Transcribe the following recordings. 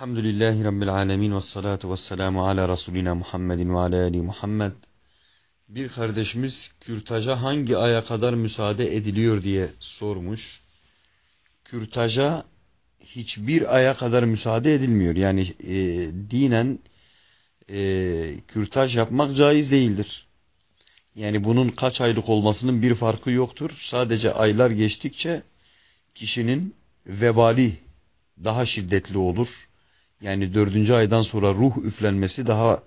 Elhamdülillahi Rabbil alemin ve salatu ve selamu ala Resulina Muhammedin ve ala Ali Muhammed. Bir kardeşimiz kürtaja hangi aya kadar müsaade ediliyor diye sormuş. Kürtaja hiçbir aya kadar müsaade edilmiyor. Yani e, dinen e, kürtaj yapmak caiz değildir. Yani bunun kaç aylık olmasının bir farkı yoktur. Sadece aylar geçtikçe kişinin vebali daha şiddetli olur. Yani dördüncü aydan sonra ruh üflenmesi daha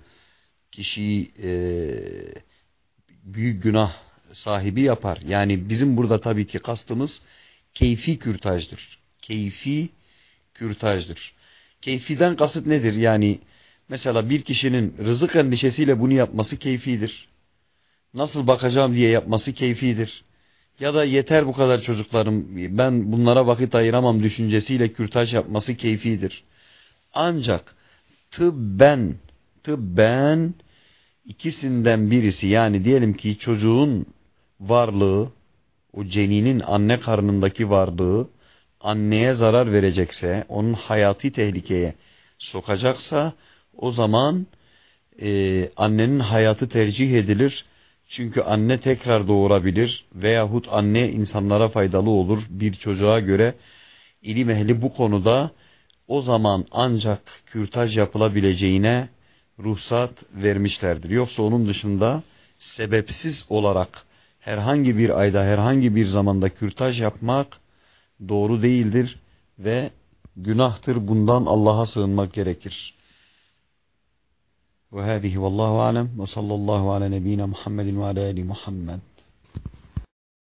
kişiyi e, büyük günah sahibi yapar. Yani bizim burada tabii ki kastımız keyfi kürtajdır. Keyfi kürtajdır. Keyfiden kasıt nedir? Yani mesela bir kişinin rızık endişesiyle bunu yapması keyfidir. Nasıl bakacağım diye yapması keyfidir. Ya da yeter bu kadar çocuklarım ben bunlara vakit ayıramam düşüncesiyle kürtaj yapması keyfidir. Ancak tıbben, tıbben ikisinden birisi yani diyelim ki çocuğun varlığı, o ceninin anne karnındaki varlığı anneye zarar verecekse, onun hayati tehlikeye sokacaksa o zaman e, annenin hayatı tercih edilir. Çünkü anne tekrar doğurabilir veyahut anne insanlara faydalı olur bir çocuğa göre ilim ehli bu konuda o zaman ancak kürtaj yapılabileceğine ruhsat vermişlerdir. Yoksa onun dışında sebepsiz olarak herhangi bir ayda herhangi bir zamanda kürtaj yapmak doğru değildir ve günahtır. Bundan Allah'a sığınmak gerekir. Ve hâzihi vallahu alem ve sallallahu ala nebine Muhammedin ve ala Muhammed.